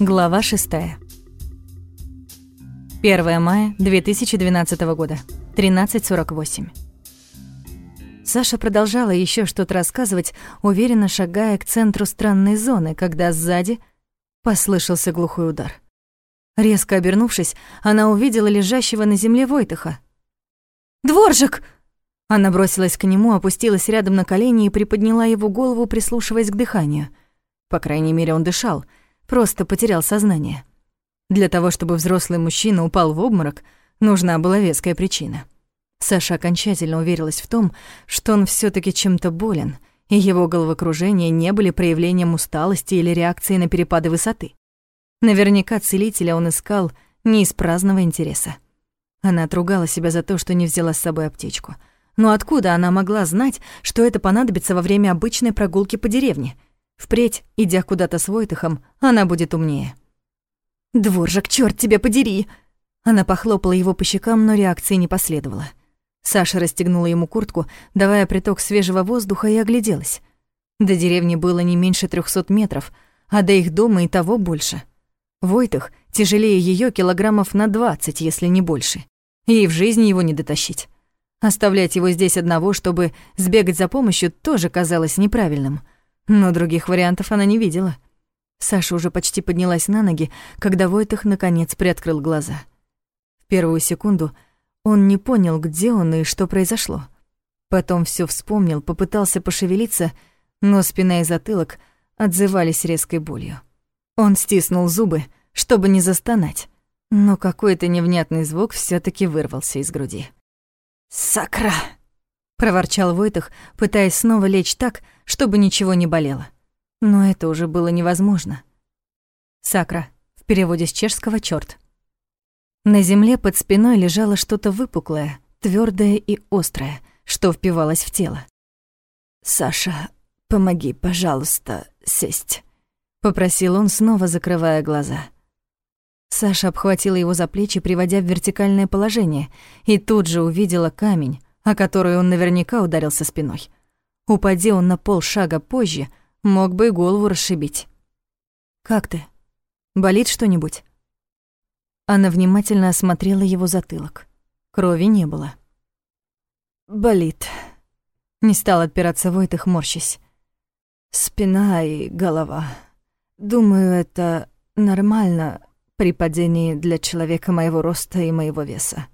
Глава 6. 1 мая 2012 года, 13.48. Саша продолжала еще что-то рассказывать, уверенно шагая к центру странной зоны, когда сзади послышался глухой удар. Резко обернувшись, она увидела лежащего на земле Войтыха. «Дворжик!» Она бросилась к нему, опустилась рядом на колени и приподняла его голову, прислушиваясь к дыханию. По крайней мере, он дышал — просто потерял сознание. Для того, чтобы взрослый мужчина упал в обморок, нужна была веская причина. Саша окончательно уверилась в том, что он все таки чем-то болен, и его головокружения не были проявлением усталости или реакцией на перепады высоты. Наверняка целителя он искал не из праздного интереса. Она отругала себя за то, что не взяла с собой аптечку. Но откуда она могла знать, что это понадобится во время обычной прогулки по деревне — Впредь, идя куда-то с Войтыхом, она будет умнее. «Дворжак, чёрт тебя подери!» Она похлопала его по щекам, но реакции не последовало. Саша расстегнула ему куртку, давая приток свежего воздуха, и огляделась. До деревни было не меньше трехсот метров, а до их дома и того больше. Войтых тяжелее ее килограммов на двадцать, если не больше. Ей в жизни его не дотащить. Оставлять его здесь одного, чтобы сбегать за помощью, тоже казалось неправильным — но других вариантов она не видела. Саша уже почти поднялась на ноги, когда Войтах наконец приоткрыл глаза. В первую секунду он не понял, где он и что произошло. Потом все вспомнил, попытался пошевелиться, но спина и затылок отзывались резкой болью. Он стиснул зубы, чтобы не застонать, но какой-то невнятный звук все таки вырвался из груди. «Сакра!» проворчал Войтах, пытаясь снова лечь так, чтобы ничего не болело. Но это уже было невозможно. Сакра, в переводе с чешского чёрт. На земле под спиной лежало что-то выпуклое, твёрдое и острое, что впивалось в тело. «Саша, помоги, пожалуйста, сесть», — попросил он, снова закрывая глаза. Саша обхватила его за плечи, приводя в вертикальное положение, и тут же увидела камень, о которую он наверняка ударился спиной. Упади он на полшага позже, мог бы и голову расшибить. «Как ты? Болит что-нибудь?» Она внимательно осмотрела его затылок. Крови не было. «Болит», — не стал отпираться Войтых, морщись. «Спина и голова. Думаю, это нормально при падении для человека моего роста и моего веса.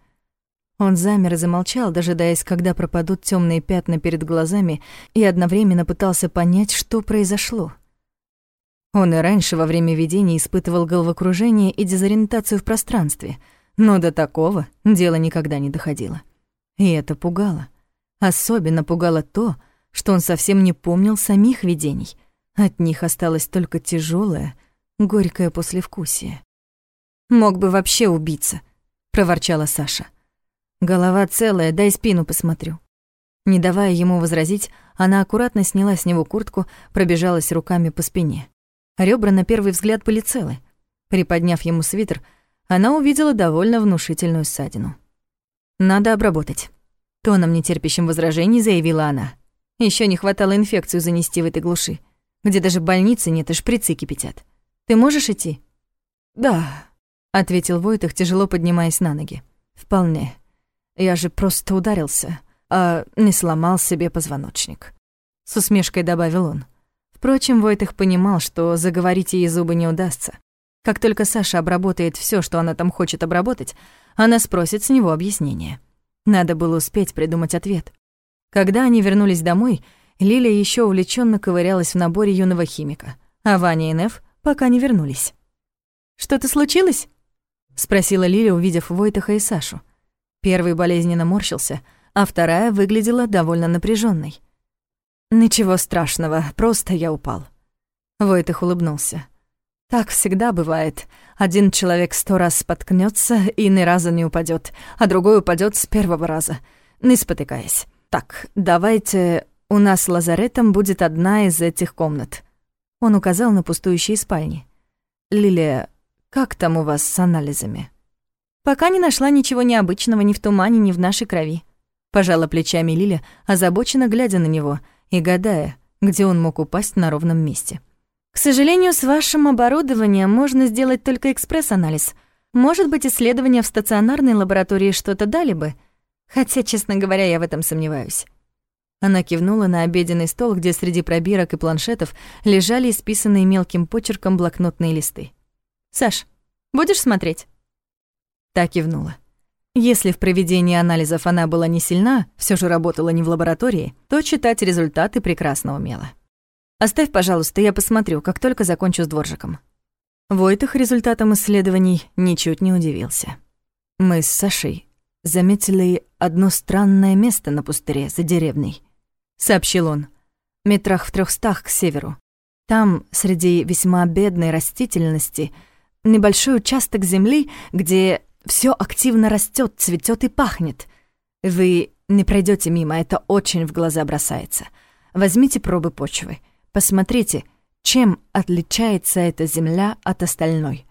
Он замер и замолчал, дожидаясь, когда пропадут темные пятна перед глазами, и одновременно пытался понять, что произошло. Он и раньше во время видения испытывал головокружение и дезориентацию в пространстве, но до такого дело никогда не доходило. И это пугало. Особенно пугало то, что он совсем не помнил самих видений. От них осталось только тяжелое, горькое послевкусие. «Мог бы вообще убиться», — проворчала Саша. — Голова целая, дай спину посмотрю. Не давая ему возразить, она аккуратно сняла с него куртку, пробежалась руками по спине. Ребра на первый взгляд были целы. Приподняв ему свитер, она увидела довольно внушительную ссадину. «Надо обработать», — тоном нетерпящим возражений заявила она. Еще не хватало инфекцию занести в этой глуши, где даже больницы нет и шприцы кипятят. Ты можешь идти?» «Да», — ответил Войтых, тяжело поднимаясь на ноги. «Вполне». Я же просто ударился, а не сломал себе позвоночник. С усмешкой добавил он. Впрочем, Войтых понимал, что заговорить ей зубы не удастся. Как только Саша обработает все, что она там хочет обработать, она спросит с него объяснение. Надо было успеть придумать ответ. Когда они вернулись домой, Лиля еще увлеченно ковырялась в наборе юного химика, а Ваня и Неф пока не вернулись. «Что-то случилось?» — спросила Лиля, увидев Войтаха и Сашу. Первый болезненно морщился, а вторая выглядела довольно напряженной. «Ничего страшного, просто я упал». Войтых улыбнулся. «Так всегда бывает. Один человек сто раз споткнется и ни разу не упадет, а другой упадет с первого раза, не спотыкаясь. Так, давайте... У нас лазаретом будет одна из этих комнат». Он указал на пустующие спальни. «Лилия, как там у вас с анализами?» Пока не нашла ничего необычного ни в тумане, ни в нашей крови. Пожала плечами Лиля, озабоченно глядя на него и гадая, где он мог упасть на ровном месте. К сожалению, с вашим оборудованием можно сделать только экспресс-анализ. Может быть, исследования в стационарной лаборатории что-то дали бы, хотя, честно говоря, я в этом сомневаюсь. Она кивнула на обеденный стол, где среди пробирок и планшетов лежали исписанные мелким почерком блокнотные листы. «Саш, будешь смотреть?» Так кивнула. Если в проведении анализов она была не сильна, все же работала не в лаборатории, то читать результаты прекрасно умела. «Оставь, пожалуйста, я посмотрю, как только закончу с дворжиком». Войтых результатом исследований ничуть не удивился. Мы с Сашей заметили одно странное место на пустыре за деревней, сообщил он, метрах в трехстах к северу. Там, среди весьма бедной растительности, небольшой участок земли, где все активно растет, цветет и пахнет. Вы не пройдете мимо, это очень в глаза бросается. Возьмите пробы почвы, посмотрите, чем отличается эта земля от остальной.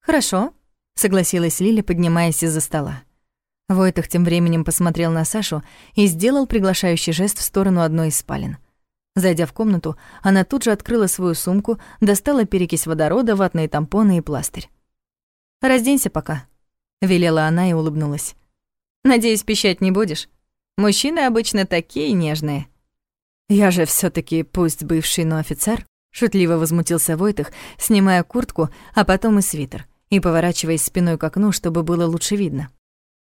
Хорошо, согласилась Лиля, поднимаясь из-за стола. Войтах тем временем посмотрел на Сашу и сделал приглашающий жест в сторону одной из спален. Зайдя в комнату, она тут же открыла свою сумку, достала перекись водорода, ватные тампоны и пластырь. «Разденься пока», — велела она и улыбнулась. «Надеюсь, пищать не будешь? Мужчины обычно такие нежные». «Я же все таки пусть бывший, но офицер», — шутливо возмутился Войтых, снимая куртку, а потом и свитер, и поворачиваясь спиной к окну, чтобы было лучше видно.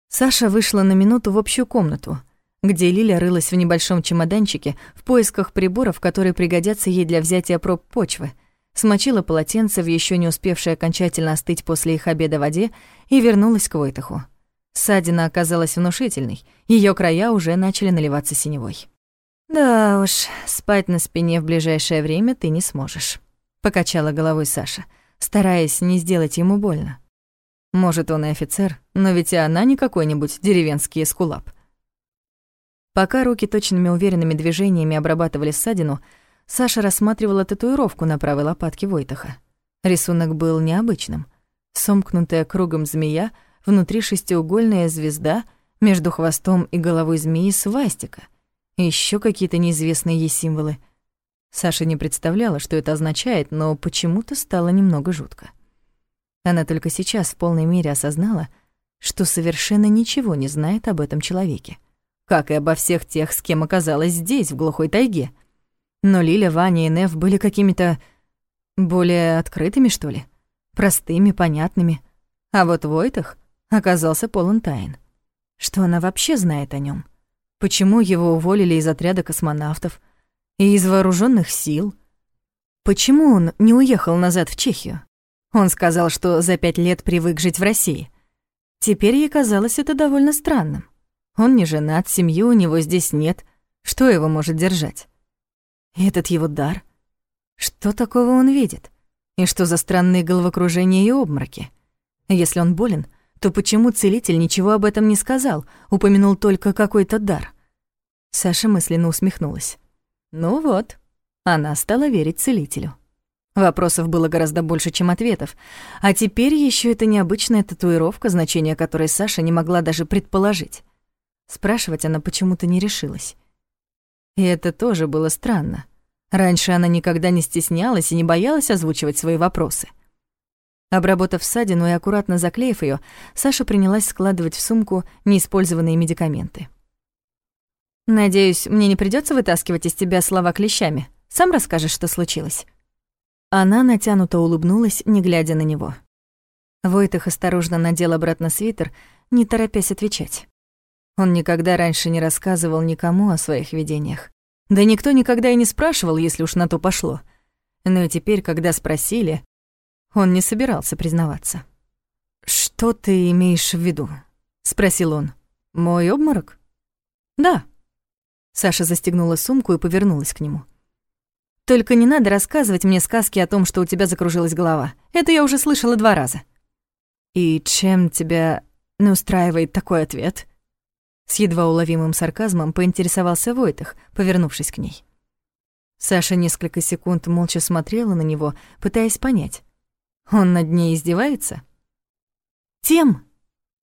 Саша вышла на минуту в общую комнату, где Лиля рылась в небольшом чемоданчике в поисках приборов, которые пригодятся ей для взятия проб почвы, смочила полотенце в еще не успевшей окончательно остыть после их обеда воде и вернулась к Войтаху. Ссадина оказалась внушительной, ее края уже начали наливаться синевой. «Да уж, спать на спине в ближайшее время ты не сможешь», — покачала головой Саша, стараясь не сделать ему больно. Может, он и офицер, но ведь и она не какой-нибудь деревенский эскулап. Пока руки точными уверенными движениями обрабатывали ссадину, Саша рассматривала татуировку на правой лопатке Войтаха. Рисунок был необычным. Сомкнутая кругом змея, внутри шестиугольная звезда, между хвостом и головой змеи свастика. И ещё какие-то неизвестные ей символы. Саша не представляла, что это означает, но почему-то стало немного жутко. Она только сейчас в полной мере осознала, что совершенно ничего не знает об этом человеке, как и обо всех тех, с кем оказалась здесь, в глухой тайге. Но Лиля, Ваня и Нев были какими-то более открытыми, что ли, простыми, понятными. А вот Войтах оказался полон тайн. Что она вообще знает о нем? Почему его уволили из отряда космонавтов и из вооруженных сил? Почему он не уехал назад в Чехию? Он сказал, что за пять лет привык жить в России. Теперь ей казалось это довольно странным. Он не женат, семьи у него здесь нет. Что его может держать? И этот его дар? Что такого он видит? И что за странные головокружения и обмороки? Если он болен, то почему целитель ничего об этом не сказал, упомянул только какой-то дар? Саша мысленно усмехнулась. Ну вот, она стала верить целителю. Вопросов было гораздо больше, чем ответов. А теперь еще эта необычная татуировка, значение которой Саша не могла даже предположить. Спрашивать она почему-то не решилась. И это тоже было странно. Раньше она никогда не стеснялась и не боялась озвучивать свои вопросы. Обработав ссадину и аккуратно заклеив ее, Саша принялась складывать в сумку неиспользованные медикаменты. «Надеюсь, мне не придется вытаскивать из тебя слова клещами. Сам расскажешь, что случилось?» Она натянуто улыбнулась, не глядя на него. Войтых осторожно надел обратно свитер, не торопясь отвечать. Он никогда раньше не рассказывал никому о своих видениях. Да никто никогда и не спрашивал, если уж на то пошло. Но и теперь, когда спросили, он не собирался признаваться. «Что ты имеешь в виду?» — спросил он. «Мой обморок?» «Да». Саша застегнула сумку и повернулась к нему. Только не надо рассказывать мне сказки о том, что у тебя закружилась голова. Это я уже слышала два раза». «И чем тебя не устраивает такой ответ?» С едва уловимым сарказмом поинтересовался Войтах, повернувшись к ней. Саша несколько секунд молча смотрела на него, пытаясь понять. Он над ней издевается? «Тем,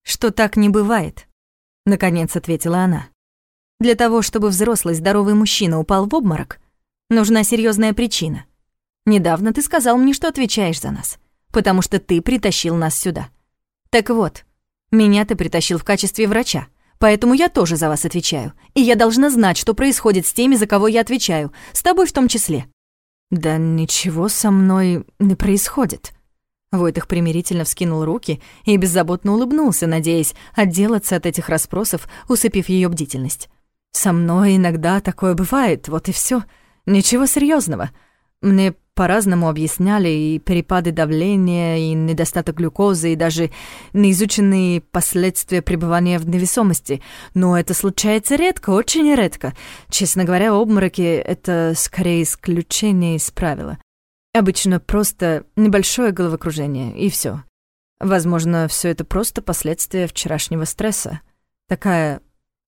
что так не бывает», — наконец ответила она. «Для того, чтобы взрослый здоровый мужчина упал в обморок, Нужна серьезная причина. Недавно ты сказал мне, что отвечаешь за нас, потому что ты притащил нас сюда. Так вот, меня ты притащил в качестве врача, поэтому я тоже за вас отвечаю, и я должна знать, что происходит с теми, за кого я отвечаю, с тобой в том числе». «Да ничего со мной не происходит». Войтых примирительно вскинул руки и беззаботно улыбнулся, надеясь отделаться от этих расспросов, усыпив ее бдительность. «Со мной иногда такое бывает, вот и все. Ничего серьезного. Мне по-разному объясняли и перепады давления, и недостаток глюкозы, и даже неизученные последствия пребывания в невесомости. Но это случается редко, очень редко. Честно говоря, обмороки — это скорее исключение из правила. Обычно просто небольшое головокружение, и все. Возможно, все это просто последствия вчерашнего стресса. Такая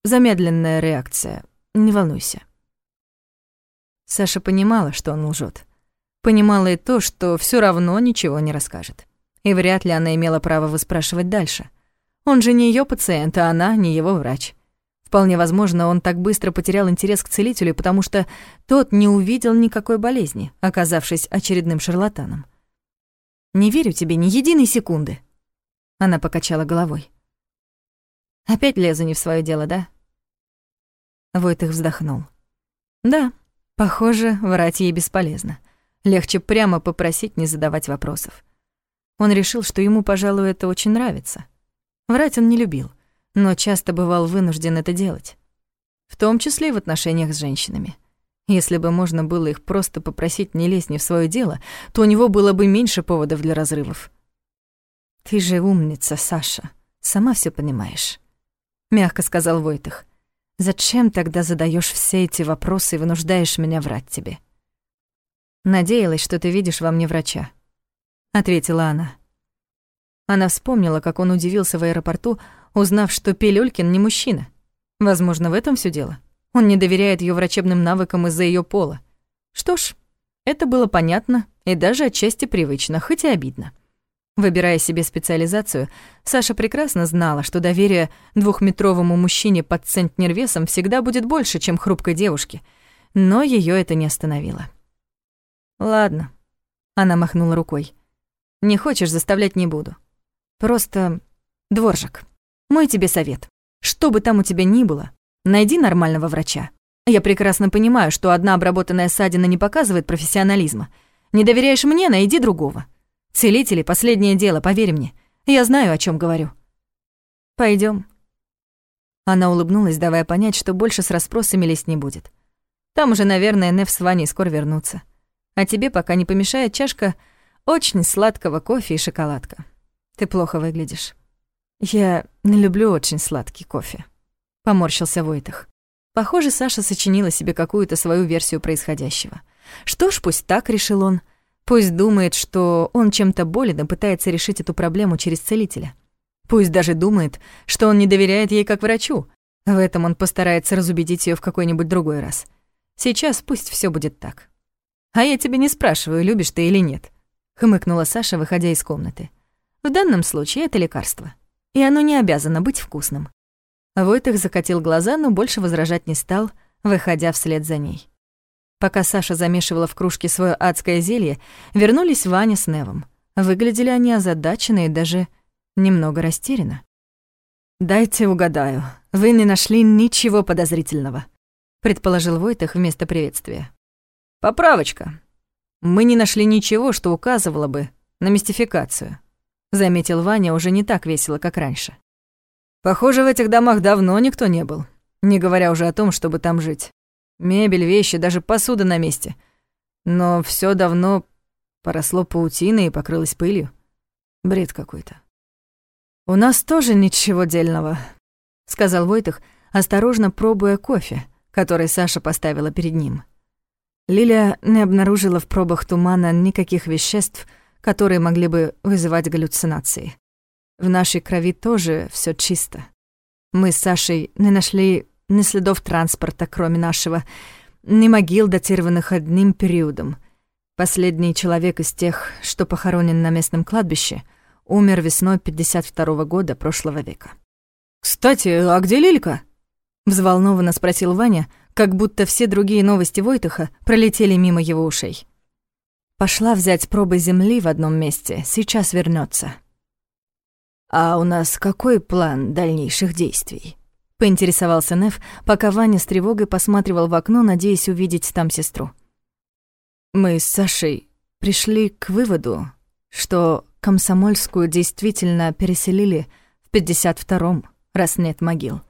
замедленная реакция. Не волнуйся. Саша понимала, что он лжет. Понимала и то, что все равно ничего не расскажет. И вряд ли она имела право выспрашивать дальше. Он же не ее пациент, а она не его врач. Вполне возможно, он так быстро потерял интерес к целителю, потому что тот не увидел никакой болезни, оказавшись очередным шарлатаном. «Не верю тебе ни единой секунды», — она покачала головой. «Опять лезу не в свое дело, да?» Войтых вздохнул. «Да, похоже, врать ей бесполезно. Легче прямо попросить не задавать вопросов. Он решил, что ему, пожалуй, это очень нравится. Врать он не любил, но часто бывал вынужден это делать. В том числе и в отношениях с женщинами. Если бы можно было их просто попросить не лезть не в свое дело, то у него было бы меньше поводов для разрывов. «Ты же умница, Саша, сама все понимаешь», — мягко сказал Войтых. «Зачем тогда задаешь все эти вопросы и вынуждаешь меня врать тебе?» Надеялась, что ты видишь во мне врача», — ответила она. Она вспомнила, как он удивился в аэропорту, узнав, что Пилюлькин не мужчина. Возможно, в этом все дело. Он не доверяет ее врачебным навыкам из-за ее пола. Что ж, это было понятно и даже отчасти привычно, хоть и обидно. Выбирая себе специализацию, Саша прекрасно знала, что доверие двухметровому мужчине под центнер весом всегда будет больше, чем хрупкой девушке, но ее это не остановило. «Ладно», — она махнула рукой. «Не хочешь, заставлять не буду. Просто, дворжик, мой тебе совет. Что бы там у тебя ни было, найди нормального врача. Я прекрасно понимаю, что одна обработанная ссадина не показывает профессионализма. Не доверяешь мне, найди другого. Целители — последнее дело, поверь мне. Я знаю, о чем говорю. Пойдем. Она улыбнулась, давая понять, что больше с расспросами лезть не будет. Там уже, наверное, Нев с Ваней скоро вернутся. А тебе пока не помешает чашка очень сладкого кофе и шоколадка. Ты плохо выглядишь. Я не люблю очень сладкий кофе. Поморщился Войтах. Похоже, Саша сочинила себе какую-то свою версию происходящего. Что ж, пусть так, решил он. Пусть думает, что он чем-то болен и пытается решить эту проблему через целителя. Пусть даже думает, что он не доверяет ей как врачу. В этом он постарается разубедить ее в какой-нибудь другой раз. Сейчас пусть все будет так. «А я тебя не спрашиваю, любишь ты или нет», — хмыкнула Саша, выходя из комнаты. «В данном случае это лекарство, и оно не обязано быть вкусным». Войтых закатил глаза, но больше возражать не стал, выходя вслед за ней. Пока Саша замешивала в кружке свое адское зелье, вернулись Ваня с Невом. Выглядели они озадаченно и даже немного растерянно. «Дайте угадаю, вы не нашли ничего подозрительного», — предположил Войтых вместо приветствия. Поправочка. Мы не нашли ничего, что указывало бы на мистификацию. Заметил Ваня уже не так весело, как раньше. Похоже, в этих домах давно никто не был, не говоря уже о том, чтобы там жить. Мебель, вещи, даже посуда на месте. Но все давно поросло паутиной и покрылось пылью. Бред какой-то. «У нас тоже ничего дельного», — сказал Войтых, осторожно пробуя кофе, который Саша поставила перед ним. Лилия не обнаружила в пробах тумана никаких веществ, которые могли бы вызывать галлюцинации. В нашей крови тоже все чисто. Мы с Сашей не нашли ни следов транспорта, кроме нашего, ни могил, датированных одним периодом. Последний человек из тех, что похоронен на местном кладбище, умер весной 52 -го года прошлого века. «Кстати, а где Лилька?» — взволнованно спросил Ваня, как будто все другие новости Войтыха пролетели мимо его ушей. Пошла взять пробы земли в одном месте, сейчас вернется. «А у нас какой план дальнейших действий?» — поинтересовался Неф, пока Ваня с тревогой посматривал в окно, надеясь увидеть там сестру. «Мы с Сашей пришли к выводу, что Комсомольскую действительно переселили в 52-м, раз нет могил.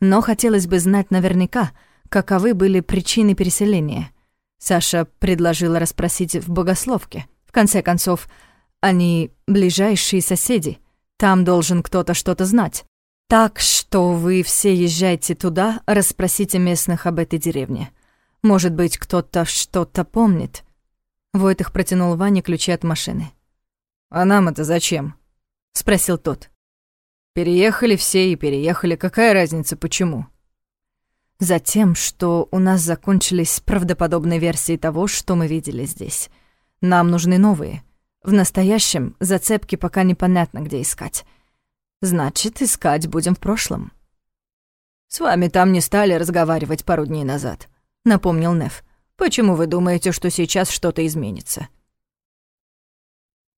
Но хотелось бы знать наверняка, каковы были причины переселения. Саша предложила расспросить в богословке. В конце концов, они ближайшие соседи. Там должен кто-то что-то знать. Так что вы все езжайте туда, расспросите местных об этой деревне. Может быть, кто-то что-то помнит. Войтых протянул Ване ключи от машины. «А нам это зачем?» — спросил тот. «Переехали все и переехали. Какая разница, почему?» Затем, что у нас закончились правдоподобные версии того, что мы видели здесь. Нам нужны новые. В настоящем зацепки пока непонятно, где искать. Значит, искать будем в прошлом. «С вами там не стали разговаривать пару дней назад», — напомнил Неф. «Почему вы думаете, что сейчас что-то изменится?»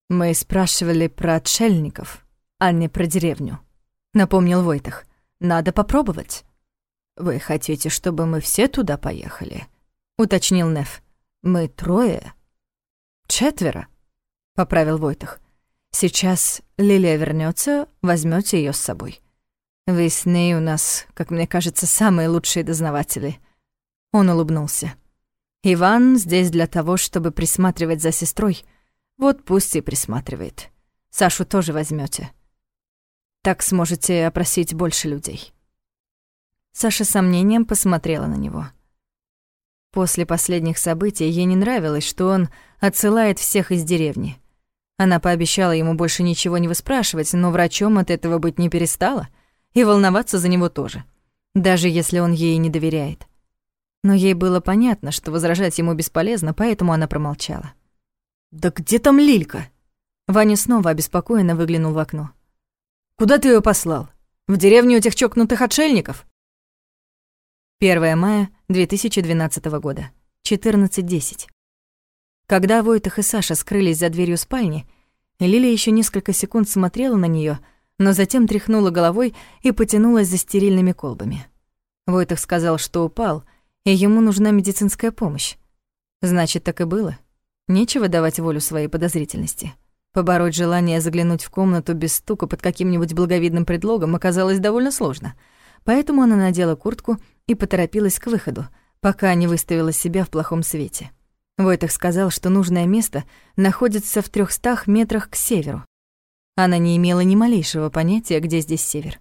«Мы спрашивали про отшельников, а не про деревню», — напомнил Войтах. «Надо попробовать». «Вы хотите, чтобы мы все туда поехали?» — уточнил Неф. «Мы трое?» «Четверо», — поправил Войтах. «Сейчас Лилия вернется, возьмете ее с собой. Вы с ней у нас, как мне кажется, самые лучшие дознаватели». Он улыбнулся. «Иван здесь для того, чтобы присматривать за сестрой, вот пусть и присматривает. Сашу тоже возьмете. Так сможете опросить больше людей. Саша с сомнением посмотрела на него. После последних событий ей не нравилось, что он отсылает всех из деревни. Она пообещала ему больше ничего не выспрашивать, но врачом от этого быть не перестала, и волноваться за него тоже, даже если он ей не доверяет. Но ей было понятно, что возражать ему бесполезно, поэтому она промолчала. «Да где там Лилька?» Ваня снова обеспокоенно выглянул в окно. «Куда ты ее послал? В деревню этих чокнутых отшельников?» 1 мая 2012 года, 14.10. Когда Войтах и Саша скрылись за дверью спальни, Лиля еще несколько секунд смотрела на нее, но затем тряхнула головой и потянулась за стерильными колбами. Войтах сказал, что упал, и ему нужна медицинская помощь. Значит, так и было. Нечего давать волю своей подозрительности. Побороть желание заглянуть в комнату без стука под каким-нибудь благовидным предлогом оказалось довольно сложно. Поэтому она надела куртку и поторопилась к выходу, пока не выставила себя в плохом свете. Войтах сказал, что нужное место находится в трехстах метрах к северу. Она не имела ни малейшего понятия, где здесь север.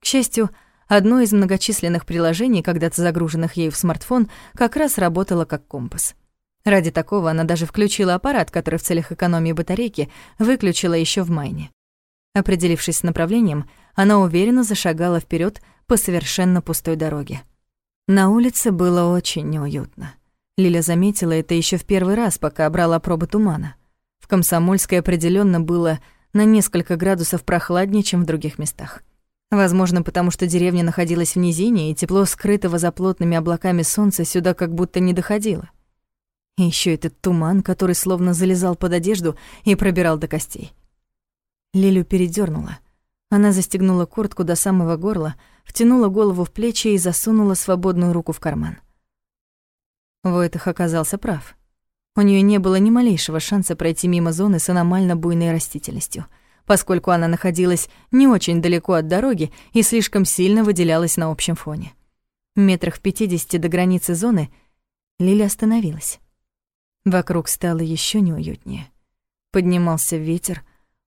К счастью, одно из многочисленных приложений, когда-то загруженных ею в смартфон, как раз работало как компас — Ради такого она даже включила аппарат, который в целях экономии батарейки выключила еще в майне. Определившись с направлением, она уверенно зашагала вперед по совершенно пустой дороге. На улице было очень неуютно. Лиля заметила это еще в первый раз, пока брала пробы тумана. В Комсомольской определенно было на несколько градусов прохладнее, чем в других местах. Возможно, потому что деревня находилась в низине, и тепло скрытого за плотными облаками солнца сюда как будто не доходило. И еще этот туман, который словно залезал под одежду и пробирал до костей. Лилю передернула. Она застегнула куртку до самого горла, втянула голову в плечи и засунула свободную руку в карман. Войтах оказался прав. У нее не было ни малейшего шанса пройти мимо зоны с аномально буйной растительностью, поскольку она находилась не очень далеко от дороги и слишком сильно выделялась на общем фоне. Метрах в пятидесяти до границы зоны Лиля остановилась. Вокруг стало еще неуютнее. Поднимался ветер,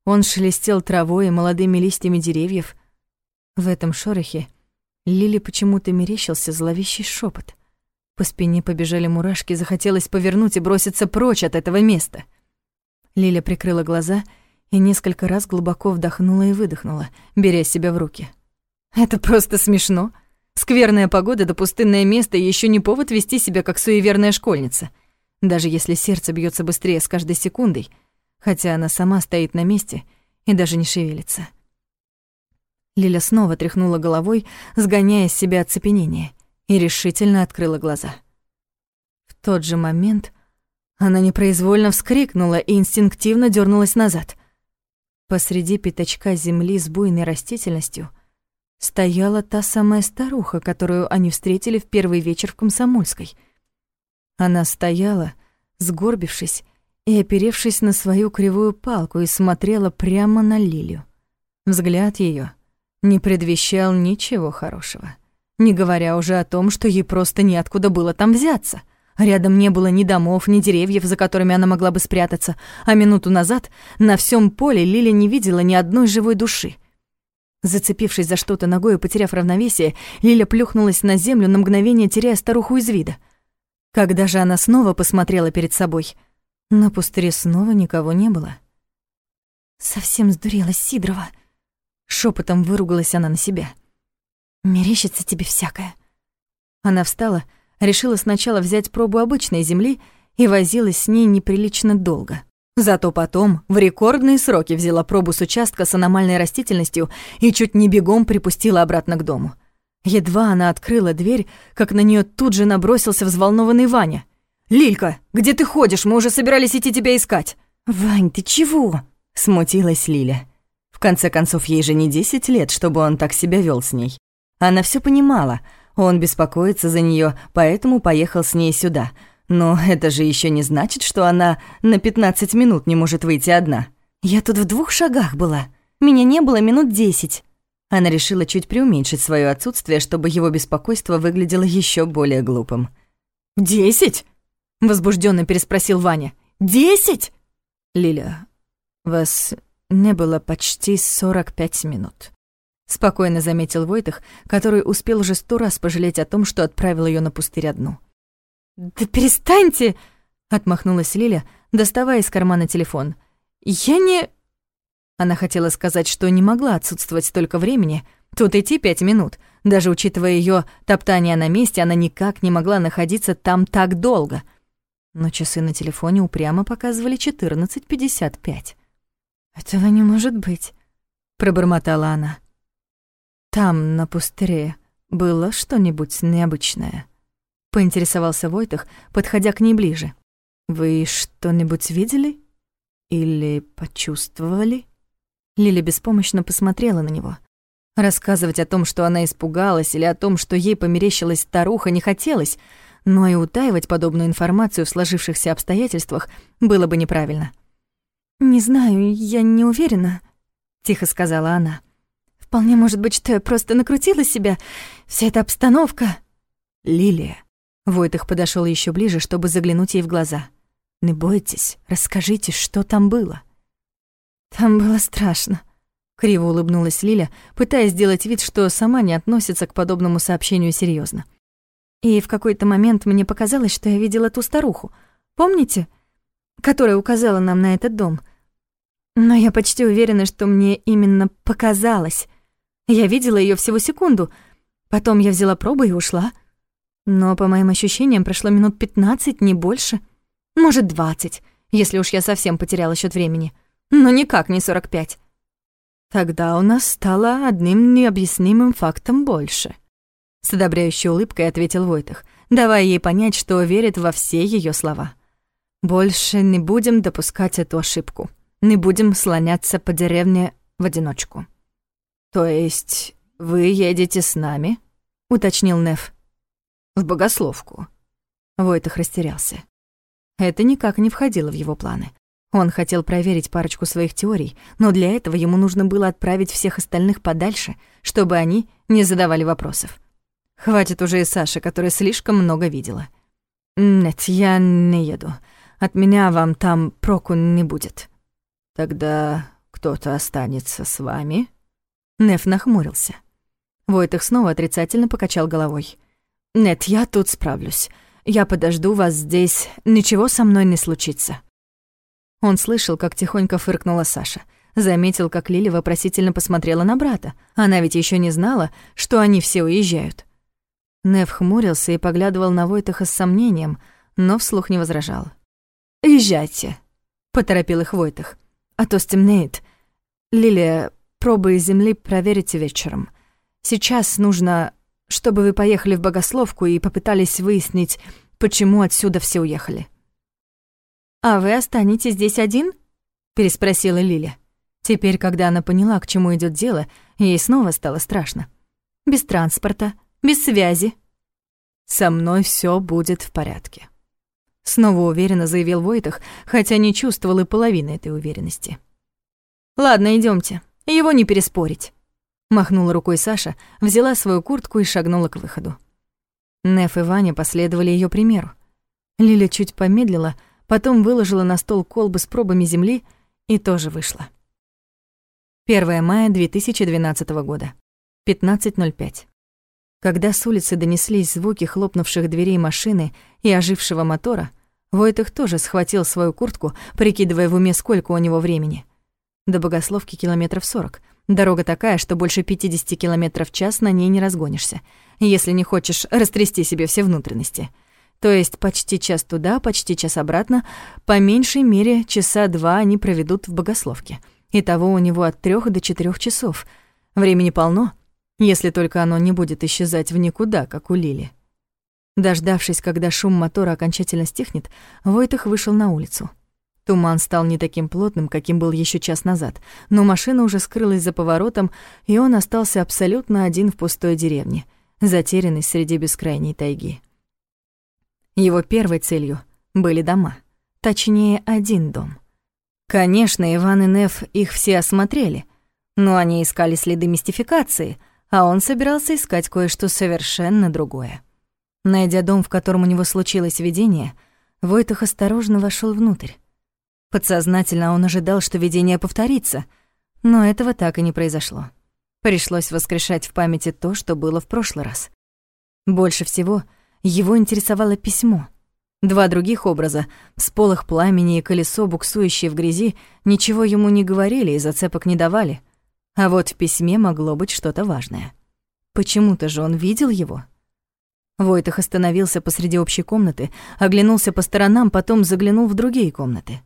он шелестел травой и молодыми листьями деревьев. В этом шорохе Лили почему-то мерещился зловещий шепот. По спине побежали мурашки, захотелось повернуть и броситься прочь от этого места. Лиля прикрыла глаза и несколько раз глубоко вдохнула и выдохнула, беря себя в руки. «Это просто смешно. Скверная погода да пустынное место еще не повод вести себя как суеверная школьница» даже если сердце бьется быстрее с каждой секундой, хотя она сама стоит на месте и даже не шевелится. Лиля снова тряхнула головой, сгоняя с себя оцепенение, и решительно открыла глаза. В тот же момент Она непроизвольно вскрикнула и инстинктивно дернулась назад. Посреди пятачка земли с буйной растительностью стояла та самая старуха, которую они встретили в первый вечер в Комсомольской. Она стояла, сгорбившись и оперевшись на свою кривую палку, и смотрела прямо на Лилю. Взгляд ее не предвещал ничего хорошего, не говоря уже о том, что ей просто неоткуда было там взяться — Рядом не было ни домов, ни деревьев, за которыми она могла бы спрятаться, а минуту назад на всем поле Лиля не видела ни одной живой души. Зацепившись за что-то ногой и потеряв равновесие, Лиля плюхнулась на землю на мгновение, теряя старуху из вида. Когда же она снова посмотрела перед собой, на пустыре снова никого не было. «Совсем сдурела Сидрова», — шепотом выругалась она на себя. «Мерещится тебе всякое». Она встала решила сначала взять пробу обычной земли и возилась с ней неприлично долго. Зато потом в рекордные сроки взяла пробу с участка с аномальной растительностью и чуть не бегом припустила обратно к дому. Едва она открыла дверь, как на нее тут же набросился взволнованный Ваня. «Лилька, где ты ходишь? Мы уже собирались идти тебя искать». «Вань, ты чего?» — смутилась Лиля. В конце концов, ей же не десять лет, чтобы он так себя вел с ней. Она все понимала — он беспокоится за нее, поэтому поехал с ней сюда. Но это же еще не значит, что она на 15 минут не может выйти одна. Я тут в двух шагах была. Меня не было минут десять. Она решила чуть преуменьшить свое отсутствие, чтобы его беспокойство выглядело еще более глупым. «Десять?» — возбужденно переспросил Ваня. «Десять?» «Лиля, вас не было почти сорок пять минут», спокойно заметил Войтах, который успел уже сто раз пожалеть о том, что отправил ее на пустырь одну. «Да перестаньте!» — отмахнулась Лиля, доставая из кармана телефон. «Я не...» Она хотела сказать, что не могла отсутствовать столько времени, тут идти пять минут. Даже учитывая ее топтание на месте, она никак не могла находиться там так долго. Но часы на телефоне упрямо показывали 14.55. «Этого не может быть», — пробормотала она. «Там, на пустыре, было что-нибудь необычное?» — поинтересовался Войтах, подходя к ней ближе. «Вы что-нибудь видели? Или почувствовали?» Лиля беспомощно посмотрела на него. Рассказывать о том, что она испугалась, или о том, что ей померещилась старуха, не хотелось, но и утаивать подобную информацию в сложившихся обстоятельствах было бы неправильно. «Не знаю, я не уверена», — тихо сказала она. Вполне может быть, что я просто накрутила себя. Вся эта обстановка... Лилия. Войтых подошел еще ближе, чтобы заглянуть ей в глаза. Не бойтесь, расскажите, что там было. Там было страшно. Криво улыбнулась Лиля, пытаясь сделать вид, что сама не относится к подобному сообщению серьезно. И в какой-то момент мне показалось, что я видела ту старуху. Помните? Которая указала нам на этот дом. Но я почти уверена, что мне именно показалось. Я видела ее всего секунду. Потом я взяла пробу и ушла. Но, по моим ощущениям, прошло минут пятнадцать, не больше. Может, двадцать, если уж я совсем потеряла счет времени. Но никак не сорок пять. Тогда у нас стало одним необъяснимым фактом больше. С одобряющей улыбкой ответил Войтах, давая ей понять, что верит во все ее слова. Больше не будем допускать эту ошибку. Не будем слоняться по деревне в одиночку. «То есть вы едете с нами?» — уточнил Неф. «В богословку». Войтах растерялся. Это никак не входило в его планы. Он хотел проверить парочку своих теорий, но для этого ему нужно было отправить всех остальных подальше, чтобы они не задавали вопросов. Хватит уже и Саши, которая слишком много видела. «Нет, я не еду. От меня вам там проку не будет». «Тогда кто-то останется с вами?» Неф нахмурился. Войтых снова отрицательно покачал головой. «Нет, я тут справлюсь. Я подожду вас здесь. Ничего со мной не случится». Он слышал, как тихонько фыркнула Саша. Заметил, как Лили вопросительно посмотрела на брата. Она ведь еще не знала, что они все уезжают. Нев хмурился и поглядывал на Войтаха с сомнением, но вслух не возражал. «Езжайте», — поторопил их Войтах. «А то стемнеет. Лилия, пробы земли проверите вечером. Сейчас нужно, чтобы вы поехали в богословку и попытались выяснить, почему отсюда все уехали». «А вы останетесь здесь один?» — переспросила Лиля. Теперь, когда она поняла, к чему идет дело, ей снова стало страшно. «Без транспорта, без связи». «Со мной все будет в порядке», — снова уверенно заявил Войтах, хотя не чувствовал и половины этой уверенности. «Ладно, идемте, его не переспорить». Махнула рукой Саша, взяла свою куртку и шагнула к выходу. Неф и Ваня последовали ее примеру. Лиля чуть помедлила, потом выложила на стол колбы с пробами земли и тоже вышла. 1 мая 2012 года, 15.05. Когда с улицы донеслись звуки хлопнувших дверей машины и ожившего мотора, Войтых тоже схватил свою куртку, прикидывая в уме, сколько у него времени. До Богословки километров сорок. Дорога такая, что больше 50 километров в час на ней не разгонишься, если не хочешь растрясти себе все внутренности — то есть почти час туда, почти час обратно, по меньшей мере часа два они проведут в богословке. Итого у него от трех до четырех часов. Времени полно, если только оно не будет исчезать в никуда, как у Лили. Дождавшись, когда шум мотора окончательно стихнет, Войтых вышел на улицу. Туман стал не таким плотным, каким был еще час назад, но машина уже скрылась за поворотом, и он остался абсолютно один в пустой деревне, затерянный среди бескрайней тайги. Его первой целью были дома. Точнее, один дом. Конечно, Иван и Неф их все осмотрели, но они искали следы мистификации, а он собирался искать кое-что совершенно другое. Найдя дом, в котором у него случилось видение, Войтах осторожно вошел внутрь. Подсознательно он ожидал, что видение повторится, но этого так и не произошло. Пришлось воскрешать в памяти то, что было в прошлый раз. Больше всего — его интересовало письмо. Два других образа, сполох пламени и колесо, буксующее в грязи, ничего ему не говорили и зацепок не давали. А вот в письме могло быть что-то важное. Почему-то же он видел его. Войтах остановился посреди общей комнаты, оглянулся по сторонам, потом заглянул в другие комнаты.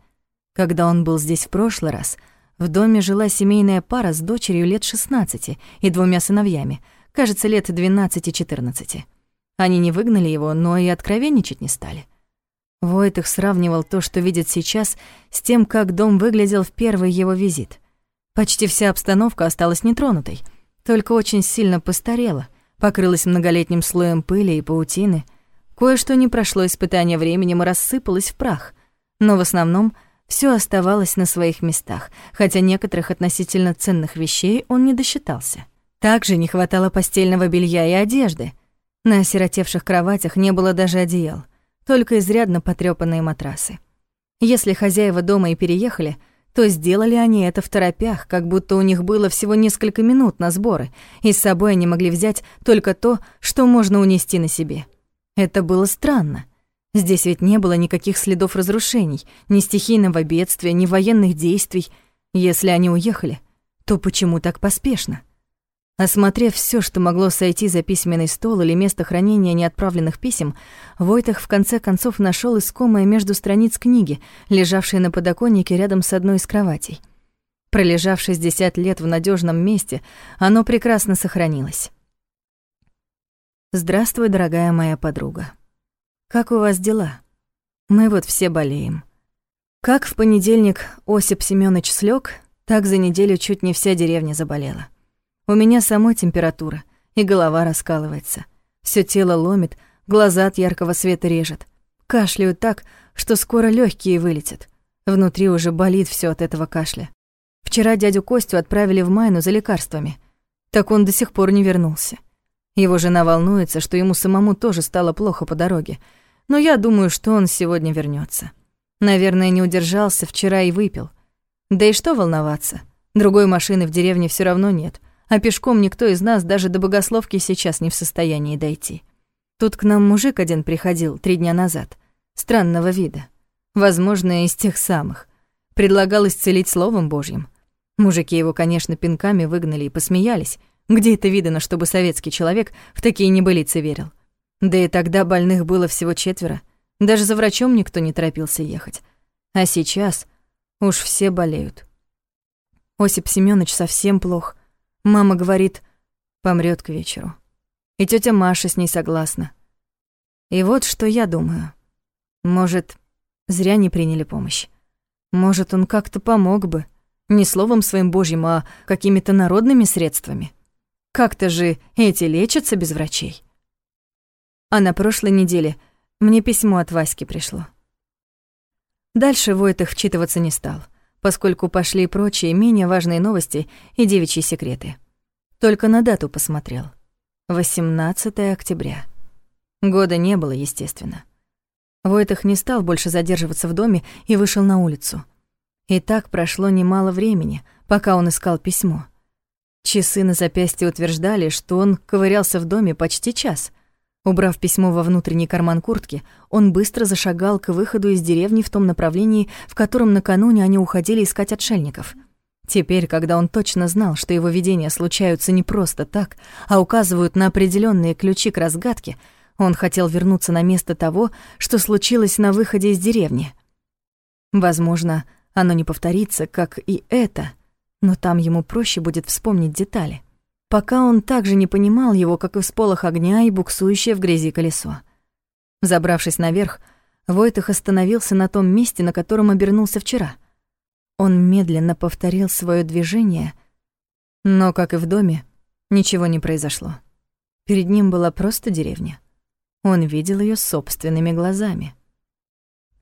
Когда он был здесь в прошлый раз, в доме жила семейная пара с дочерью лет 16 и двумя сыновьями, кажется, лет 12-14. Они не выгнали его, но и откровенничать не стали. Войтых сравнивал то, что видит сейчас, с тем, как дом выглядел в первый его визит. Почти вся обстановка осталась нетронутой, только очень сильно постарела, покрылась многолетним слоем пыли и паутины. Кое-что не прошло испытания временем и рассыпалось в прах, но в основном все оставалось на своих местах, хотя некоторых относительно ценных вещей он не досчитался. Также не хватало постельного белья и одежды, на осиротевших кроватях не было даже одеял, только изрядно потрёпанные матрасы. Если хозяева дома и переехали, то сделали они это в торопях, как будто у них было всего несколько минут на сборы, и с собой они могли взять только то, что можно унести на себе. Это было странно. Здесь ведь не было никаких следов разрушений, ни стихийного бедствия, ни военных действий. Если они уехали, то почему так поспешно? Осмотрев все, что могло сойти за письменный стол или место хранения неотправленных писем, Войтах в конце концов нашел искомое между страниц книги, лежавшей на подоконнике рядом с одной из кроватей. Пролежав 60 лет в надежном месте, оно прекрасно сохранилось. «Здравствуй, дорогая моя подруга. Как у вас дела? Мы вот все болеем. Как в понедельник Осип Семёныч слег, так за неделю чуть не вся деревня заболела». У меня самой температура, и голова раскалывается. Всё тело ломит, глаза от яркого света режет. Кашляю так, что скоро легкие вылетят. Внутри уже болит всё от этого кашля. Вчера дядю Костю отправили в Майну за лекарствами. Так он до сих пор не вернулся. Его жена волнуется, что ему самому тоже стало плохо по дороге. Но я думаю, что он сегодня вернется. Наверное, не удержался вчера и выпил. Да и что волноваться? Другой машины в деревне всё равно нет а пешком никто из нас даже до богословки сейчас не в состоянии дойти. Тут к нам мужик один приходил три дня назад, странного вида, возможно, из тех самых. Предлагал исцелить Словом Божьим. Мужики его, конечно, пинками выгнали и посмеялись. Где это видано, чтобы советский человек в такие небылицы верил? Да и тогда больных было всего четверо. Даже за врачом никто не торопился ехать. А сейчас уж все болеют. Осип Семёныч совсем плох. Мама говорит, помрет к вечеру. И тетя Маша с ней согласна. И вот что я думаю. Может, Зря не приняли помощь. Может, он как-то помог бы. Не словом своим божьим, а какими-то народными средствами. Как-то же эти лечатся без врачей. А на прошлой неделе мне письмо от Васьки пришло. Дальше Войтых вчитываться не стал, поскольку пошли прочие менее важные новости и девичьи секреты. Только на дату посмотрел. 18 октября. Года не было, естественно. Войтых не стал больше задерживаться в доме и вышел на улицу. И так прошло немало времени, пока он искал письмо. Часы на запястье утверждали, что он ковырялся в доме почти час — Убрав письмо во внутренний карман куртки, он быстро зашагал к выходу из деревни в том направлении, в котором накануне они уходили искать отшельников. Теперь, когда он точно знал, что его видения случаются не просто так, а указывают на определенные ключи к разгадке, он хотел вернуться на место того, что случилось на выходе из деревни. Возможно, оно не повторится, как и это, но там ему проще будет вспомнить детали пока он также не понимал его, как и всполох огня и буксующее в грязи колесо. Забравшись наверх, Войтых остановился на том месте, на котором обернулся вчера. Он медленно повторил свое движение, но, как и в доме, ничего не произошло. Перед ним была просто деревня. Он видел ее собственными глазами.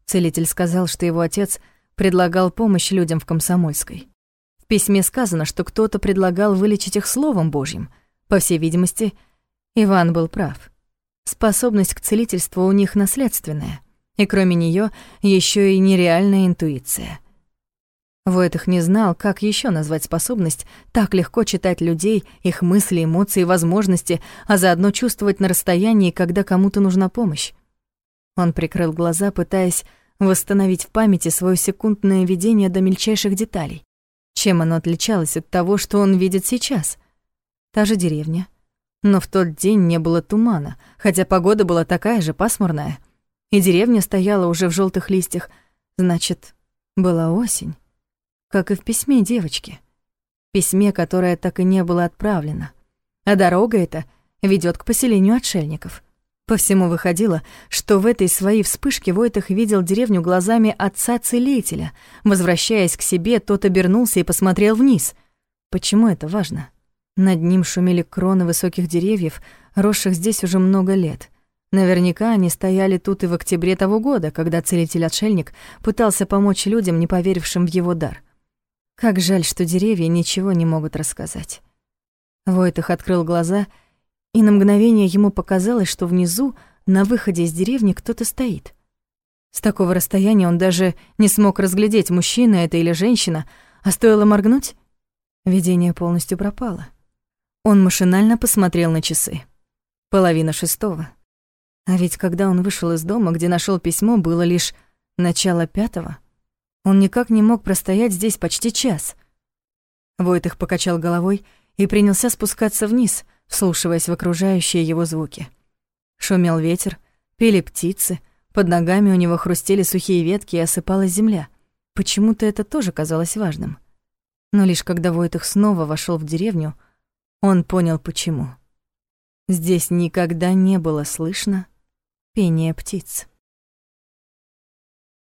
Целитель сказал, что его отец предлагал помощь людям в Комсомольской. В письме сказано, что кто-то предлагал вылечить их словом Божьим. По всей видимости, Иван был прав. Способность к целительству у них наследственная, и кроме нее еще и нереальная интуиция. Войтых не знал, как еще назвать способность так легко читать людей, их мысли, эмоции, возможности, а заодно чувствовать на расстоянии, когда кому-то нужна помощь. Он прикрыл глаза, пытаясь восстановить в памяти свое секундное видение до мельчайших деталей. Чем оно отличалось от того, что он видит сейчас? Та же деревня. Но в тот день не было тумана, хотя погода была такая же пасмурная. И деревня стояла уже в желтых листьях. Значит, была осень. Как и в письме девочки. Письме, которое так и не было отправлено. А дорога эта ведет к поселению отшельников. По всему выходило, что в этой своей вспышке Войтах видел деревню глазами отца-целителя. Возвращаясь к себе, тот обернулся и посмотрел вниз. Почему это важно? Над ним шумели кроны высоких деревьев, росших здесь уже много лет. Наверняка они стояли тут и в октябре того года, когда целитель-отшельник пытался помочь людям, не поверившим в его дар. Как жаль, что деревья ничего не могут рассказать. Войтах открыл глаза и и на мгновение ему показалось, что внизу, на выходе из деревни, кто-то стоит. С такого расстояния он даже не смог разглядеть, мужчина это или женщина, а стоило моргнуть, видение полностью пропало. Он машинально посмотрел на часы. Половина шестого. А ведь когда он вышел из дома, где нашел письмо, было лишь начало пятого. Он никак не мог простоять здесь почти час. Войтых покачал головой и принялся спускаться вниз — вслушиваясь в окружающие его звуки. Шумел ветер, пели птицы, под ногами у него хрустели сухие ветки и осыпалась земля. Почему-то это тоже казалось важным. Но лишь когда Войтых снова вошел в деревню, он понял, почему. Здесь никогда не было слышно пения птиц.